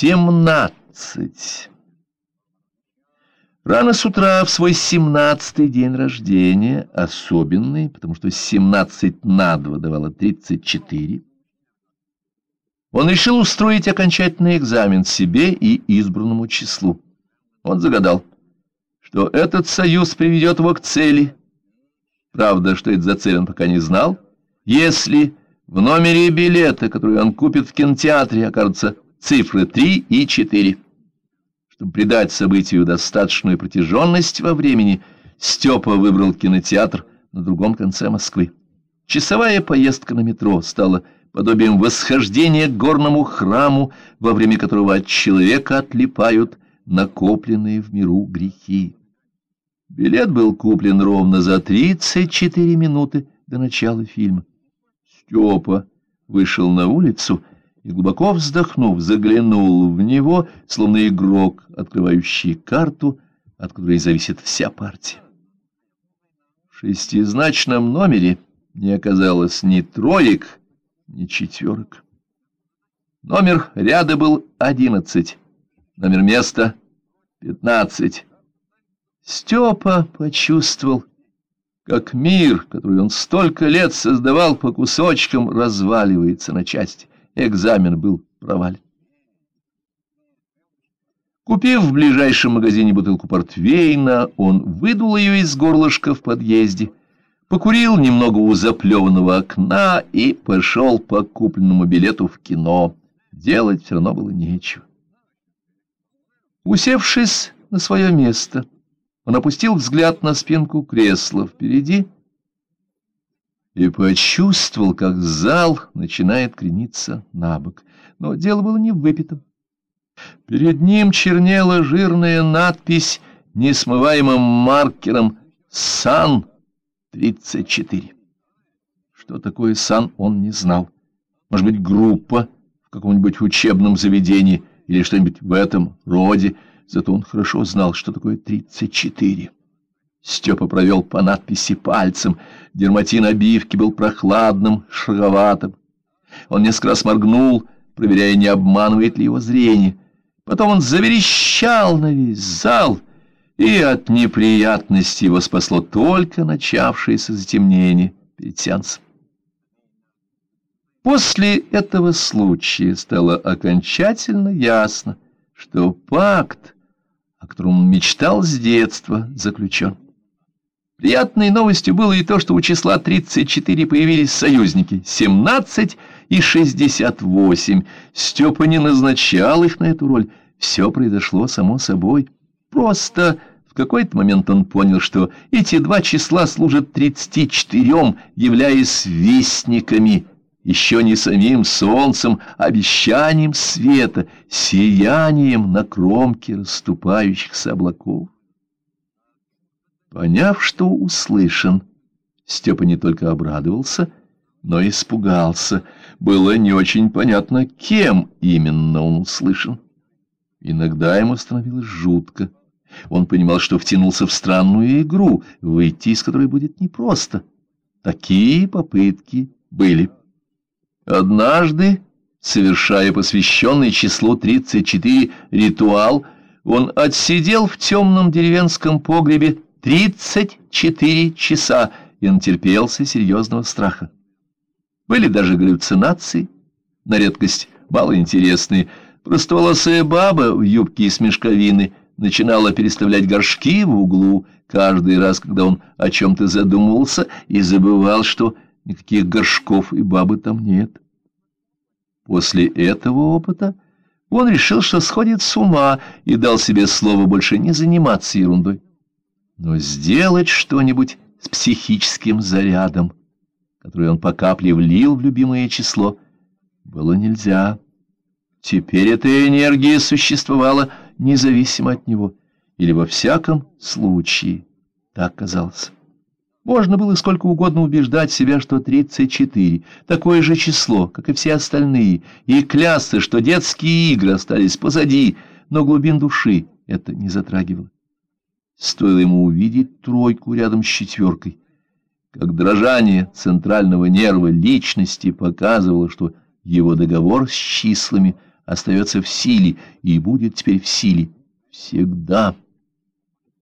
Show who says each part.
Speaker 1: Семнадцать. Рано с утра в свой семнадцатый день рождения, особенный, потому что семнадцать на два давало тридцать четыре, он решил устроить окончательный экзамен себе и избранному числу. Он загадал, что этот союз приведет его к цели. Правда, что это за цель он пока не знал. Если в номере билета, который он купит в кинотеатре, окажется цифры 3 и 4. Чтобы придать событию достаточную протяженность во времени, Степа выбрал кинотеатр на другом конце Москвы. Часовая поездка на метро стала подобием восхождения к горному храму, во время которого от человека отлипают накопленные в миру грехи. Билет был куплен ровно за 34 минуты до начала фильма. Степа вышел на улицу и, глубоко вздохнув, заглянул в него, словно игрок, открывающий карту, от которой зависит вся партия. В шестизначном номере не оказалось ни троек, ни четверок. Номер ряда был одиннадцать, номер места — пятнадцать. Степа почувствовал, как мир, который он столько лет создавал по кусочкам, разваливается на части экзамен был провален. Купив в ближайшем магазине бутылку портвейна, он выдул ее из горлышка в подъезде, покурил немного у заплеванного окна и пошел по купленному билету в кино. Делать все равно было нечего. Усевшись на свое место, он опустил взгляд на спинку кресла впереди и почувствовал, как зал начинает крениться на бок. Но дело было не в выпитом. Перед ним чернела жирная надпись несмываемым маркером «Сан-34». Что такое «Сан» он не знал. Может быть, группа в каком-нибудь учебном заведении или что-нибудь в этом роде. Зато он хорошо знал, что такое «34». Степа провел по надписи пальцем. Дерматин обивки был прохладным, шаговатым. Он несколько раз моргнул, проверяя, не обманывает ли его зрение. Потом он заверещал на весь зал, и от неприятности его спасло только начавшееся затемнение перед сеансом. После этого случая стало окончательно ясно, что пакт, о котором он мечтал с детства, заключен. Приятной новостью было и то, что у числа 34 появились союзники — 17 и 68. Степа не назначал их на эту роль. Все произошло само собой. Просто в какой-то момент он понял, что эти два числа служат 34, являясь вестниками, еще не самим солнцем, обещанием света, сиянием на кромке расступающихся облаков. Поняв, что услышан, Степа не только обрадовался, но и испугался. Было не очень понятно, кем именно он услышан. Иногда ему становилось жутко. Он понимал, что втянулся в странную игру, выйти из которой будет непросто. Такие попытки были. Однажды, совершая посвященный числу 34 ритуал, он отсидел в темном деревенском погребе Тридцать четыре часа и натерпелся серьезного страха. Были даже галлюцинации, на редкость малоинтересные. Простоволосая баба в юбке из мешковины начинала переставлять горшки в углу каждый раз, когда он о чем-то задумывался и забывал, что никаких горшков и бабы там нет. После этого опыта он решил, что сходит с ума, и дал себе слово больше не заниматься ерундой но сделать что-нибудь с психическим зарядом, который он по капле влил в любимое число, было нельзя. Теперь эта энергия существовала независимо от него, или во всяком случае так казалось. Можно было сколько угодно убеждать себя, что 34 — такое же число, как и все остальные, и клясться, что детские игры остались позади, но глубин души это не затрагивало. Стоило ему увидеть тройку рядом с четверкой, как дрожание центрального нерва личности показывало, что его договор с числами остается в силе и будет теперь в силе всегда.